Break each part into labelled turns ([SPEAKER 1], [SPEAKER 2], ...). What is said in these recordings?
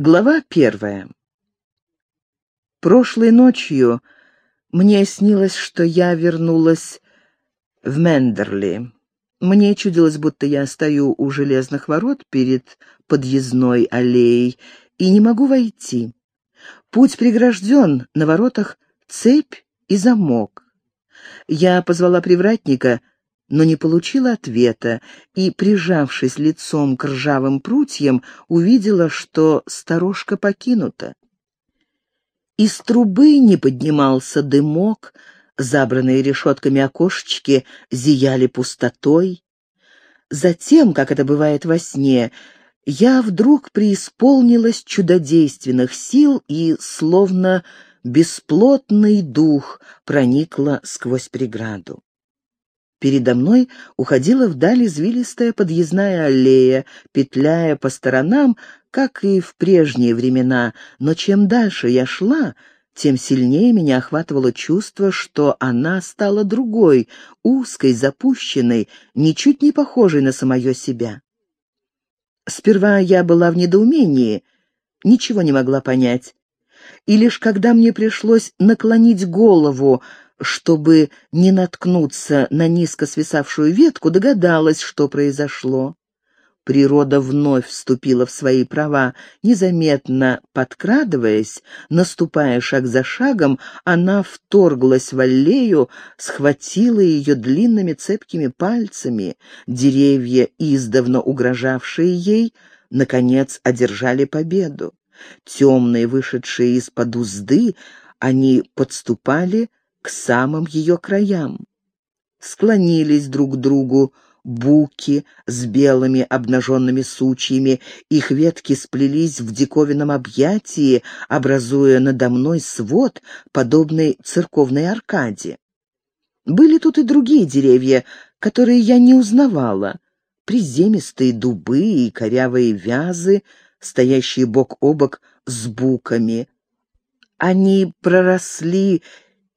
[SPEAKER 1] Глава первая. Прошлой ночью мне снилось, что я вернулась в Мендерли. Мне чудилось, будто я стою у железных ворот перед подъездной аллеей и не могу войти. Путь прегражден, на воротах цепь и замок. Я позвала привратника — но не получила ответа и, прижавшись лицом к ржавым прутьям, увидела, что сторожка покинута. Из трубы не поднимался дымок, забранные решетками окошечки зияли пустотой. Затем, как это бывает во сне, я вдруг преисполнилась чудодейственных сил и, словно бесплотный дух, проникла сквозь преграду. Передо мной уходила вдаль извилистая подъездная аллея, петляя по сторонам, как и в прежние времена, но чем дальше я шла, тем сильнее меня охватывало чувство, что она стала другой, узкой, запущенной, ничуть не похожей на самое себя. Сперва я была в недоумении, ничего не могла понять. И лишь когда мне пришлось наклонить голову, чтобы не наткнуться на низко свисавшую ветку, догадалась, что произошло. Природа вновь вступила в свои права. Незаметно подкрадываясь, наступая шаг за шагом, она вторглась в аллею, схватила ее длинными цепкими пальцами. Деревья, издавна угрожавшие ей, наконец одержали победу. Темные, вышедшие из-под узды, они подступали к самым ее краям. Склонились друг к другу буки с белыми обнаженными сучьями, их ветки сплелись в диковинном объятии, образуя надо мной свод, подобный церковной аркаде. Были тут и другие деревья, которые я не узнавала. Приземистые дубы и корявые вязы, стоящие бок о бок с буками. Они проросли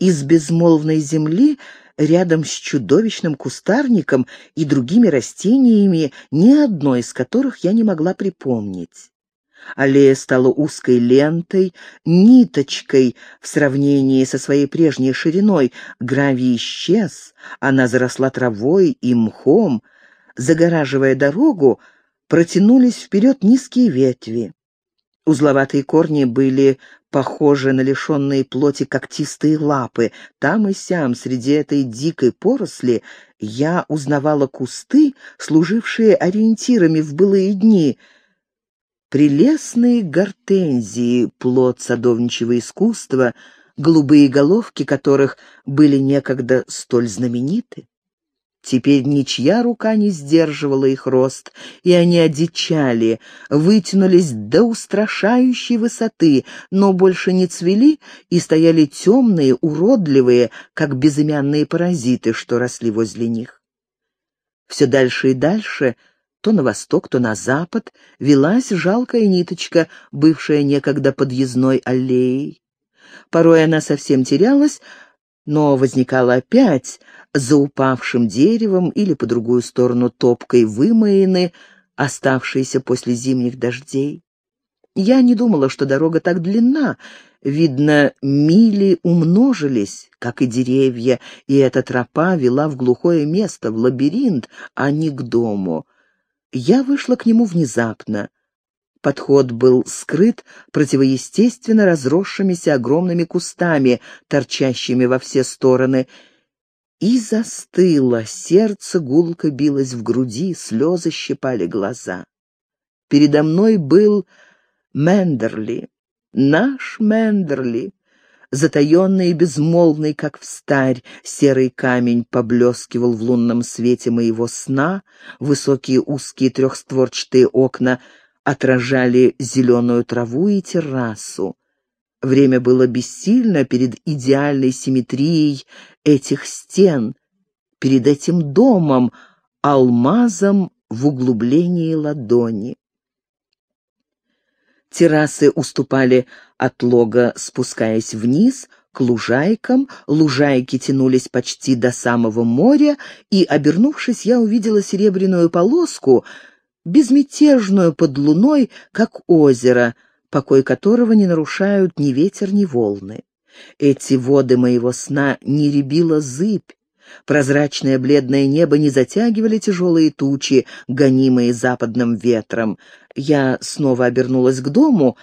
[SPEAKER 1] из безмолвной земли рядом с чудовищным кустарником и другими растениями, ни одной из которых я не могла припомнить. Аллея стала узкой лентой, ниточкой в сравнении со своей прежней шириной. Гравий исчез, она заросла травой и мхом. Загораживая дорогу, протянулись вперед низкие ветви. Узловатые корни были похожи на лишенные плоти когтистые лапы. Там и сям, среди этой дикой поросли, я узнавала кусты, служившие ориентирами в былые дни. Прелестные гортензии, плод садовничьего искусства, голубые головки которых были некогда столь знамениты. Теперь ничья рука не сдерживала их рост, и они одичали, вытянулись до устрашающей высоты, но больше не цвели и стояли темные, уродливые, как безымянные паразиты, что росли возле них. Все дальше и дальше, то на восток, то на запад, велась жалкая ниточка, бывшая некогда подъездной аллеей. Порой она совсем терялась, но возникала опять за упавшим деревом или по другую сторону топкой вымоены, оставшиеся после зимних дождей. Я не думала, что дорога так длинна. Видно, мили умножились, как и деревья, и эта тропа вела в глухое место, в лабиринт, а не к дому. Я вышла к нему внезапно. Подход был скрыт противоестественно разросшимися огромными кустами, торчащими во все стороны, и застыло, сердце гулко билось в груди, слезы щипали глаза. Передо мной был Мендерли, наш Мендерли, затаенный и безмолвный, как встарь, серый камень поблескивал в лунном свете моего сна, высокие узкие трехстворчатые окна — отражали зеленую траву и террасу. Время было бессильно перед идеальной симметрией этих стен, перед этим домом, алмазом в углублении ладони. Террасы уступали от лога, спускаясь вниз, к лужайкам, лужайки тянулись почти до самого моря, и, обернувшись, я увидела серебряную полоску — безмятежную под луной, как озеро, покой которого не нарушают ни ветер, ни волны. Эти воды моего сна не ребила зыбь, Прозрачное бледное небо не затягивали тяжелые тучи, гонимые западным ветром. Я снова обернулась к дому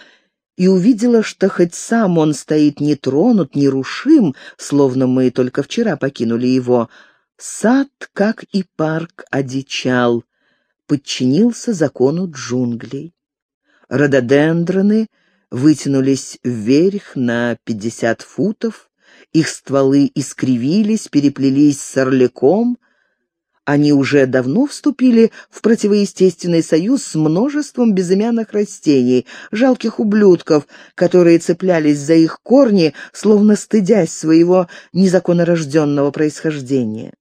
[SPEAKER 1] и увидела, что хоть сам он стоит нетронут, нерушим, словно мы только вчера покинули его, сад, как и парк, одичал, подчинился закону джунглей. Рододендроны вытянулись вверх на пятьдесят футов, их стволы искривились, переплелись с орляком. Они уже давно вступили в противоестественный союз с множеством безымянных растений, жалких ублюдков, которые цеплялись за их корни, словно стыдясь своего незаконнорожденного происхождения.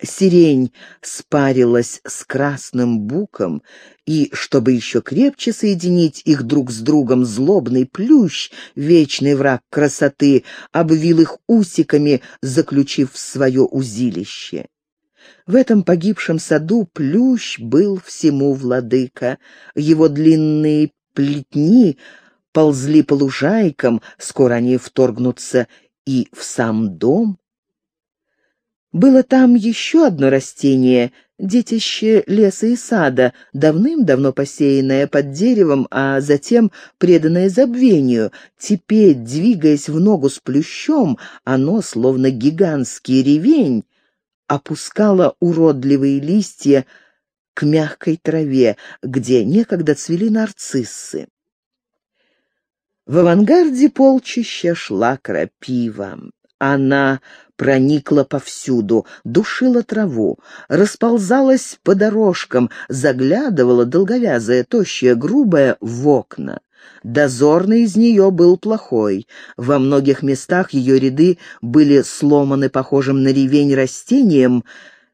[SPEAKER 1] Сирень спарилась с красным буком, и, чтобы еще крепче соединить их друг с другом, злобный плющ, вечный враг красоты, обвил их усиками, заключив свое узилище. В этом погибшем саду плющ был всему владыка. Его длинные плетни ползли по лужайкам, скоро они вторгнутся и в сам дом. Было там еще одно растение, детище леса и сада, давным-давно посеянное под деревом, а затем преданное забвению. Теперь, двигаясь в ногу с плющом, оно, словно гигантский ревень, опускало уродливые листья к мягкой траве, где некогда цвели нарциссы. В авангарде полчища шла крапива. Она проникла повсюду, душила траву, расползалась по дорожкам, заглядывала долговязая, тощая, грубая в окна. Дозорный из нее был плохой. Во многих местах ее ряды были сломаны похожим на ревень растением,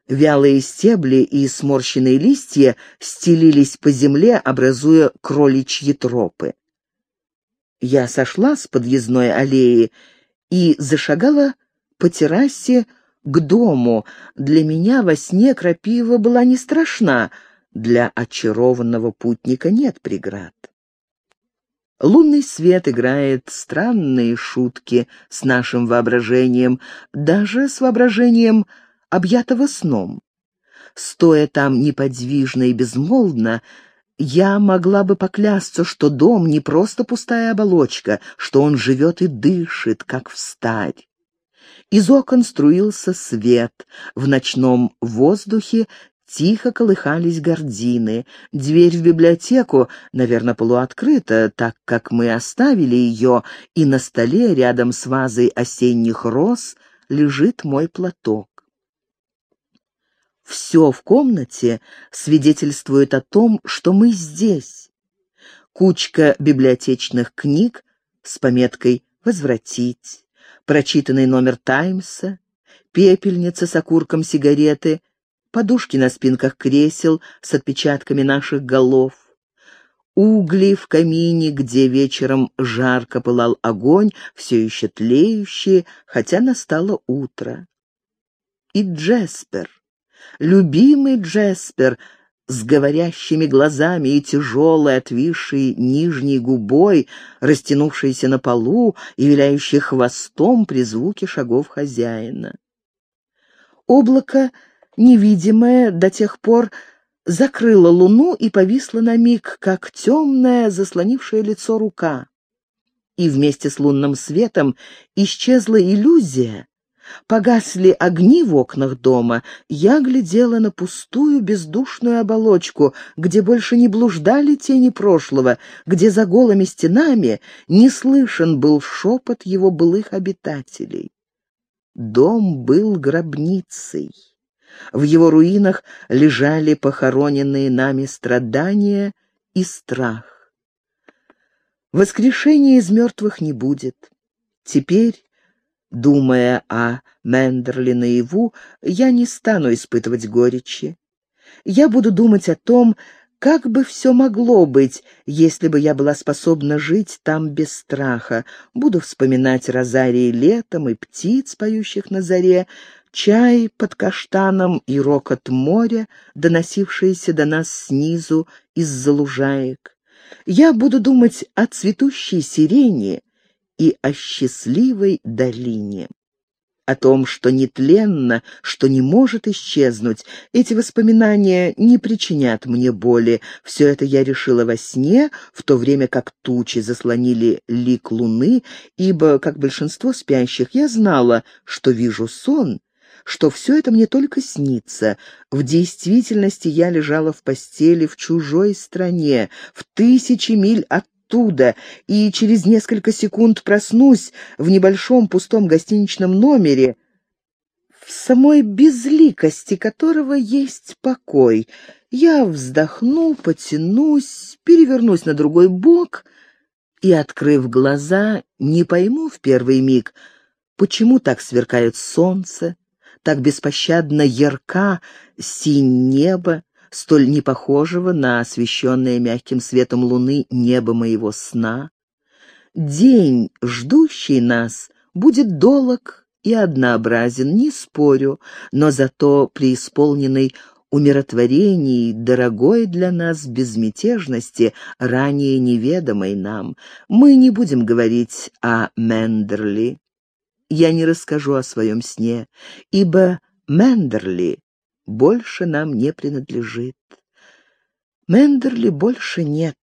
[SPEAKER 1] Вялые стебли и сморщенные листья стелились по земле, образуя кроличьи тропы. Я сошла с подъездной аллеи и зашагала по террасе к дому. Для меня во сне крапива была не страшна, для очарованного путника нет преград. Лунный свет играет странные шутки с нашим воображением, даже с воображением, объятого сном. Стоя там неподвижно и безмолвно, я могла бы поклясться, что дом не просто пустая оболочка, что он живет и дышит, как встарь. Из окон струился свет, в ночном воздухе тихо колыхались гардины. Дверь в библиотеку, наверное, полуоткрыта, так как мы оставили ее, и на столе рядом с вазой осенних роз лежит мой платок. Все в комнате свидетельствует о том, что мы здесь. Кучка библиотечных книг с пометкой «Возвратить», прочитанный номер «Таймса», пепельница с окурком сигареты, подушки на спинках кресел с отпечатками наших голов, угли в камине, где вечером жарко пылал огонь, все еще тлеющие, хотя настало утро. И Джеспер, любимый Джеспер, с говорящими глазами и тяжелой, отвисшей нижней губой, растянувшейся на полу и виляющей хвостом при звуке шагов хозяина. Облако, невидимое до тех пор, закрыло луну и повисло на миг, как темная, заслонившая лицо рука. И вместе с лунным светом исчезла иллюзия, Погасли огни в окнах дома, я глядела на пустую бездушную оболочку, где больше не блуждали тени прошлого, где за голыми стенами не слышен был шепот его былых обитателей. Дом был гробницей. В его руинах лежали похороненные нами страдания и страх. Воскрешения из мертвых не будет. Теперь Думая о Мендерли наяву, я не стану испытывать горечи. Я буду думать о том, как бы все могло быть, если бы я была способна жить там без страха. Буду вспоминать розарии летом и птиц, поющих на заре, чай под каштаном и рокот моря, доносившиеся до нас снизу из-за лужаек. Я буду думать о цветущей сирене и о счастливой долине о том, что нетленно, что не может исчезнуть. Эти воспоминания не причинят мне боли. Все это я решила во сне, в то время как тучи заслонили лик луны, ибо, как большинство спящих, я знала, что вижу сон, что все это мне только снится. В действительности я лежала в постели в чужой стране, в тысячи миль от оттуда, и через несколько секунд проснусь в небольшом пустом гостиничном номере, в самой безликости которого есть покой. Я вздохну, потянусь, перевернусь на другой бок и, открыв глаза, не пойму в первый миг, почему так сверкает солнце, так беспощадно ярка синь небо, столь непохожего на освещенное мягким светом луны небо моего сна. День, ждущий нас, будет долог и однообразен, не спорю, но зато преисполненный умиротворений, дорогой для нас безмятежности, ранее неведомой нам. Мы не будем говорить о Мендерли. Я не расскажу о своем сне, ибо Мендерли больше нам не принадлежит. Мендерли больше нет.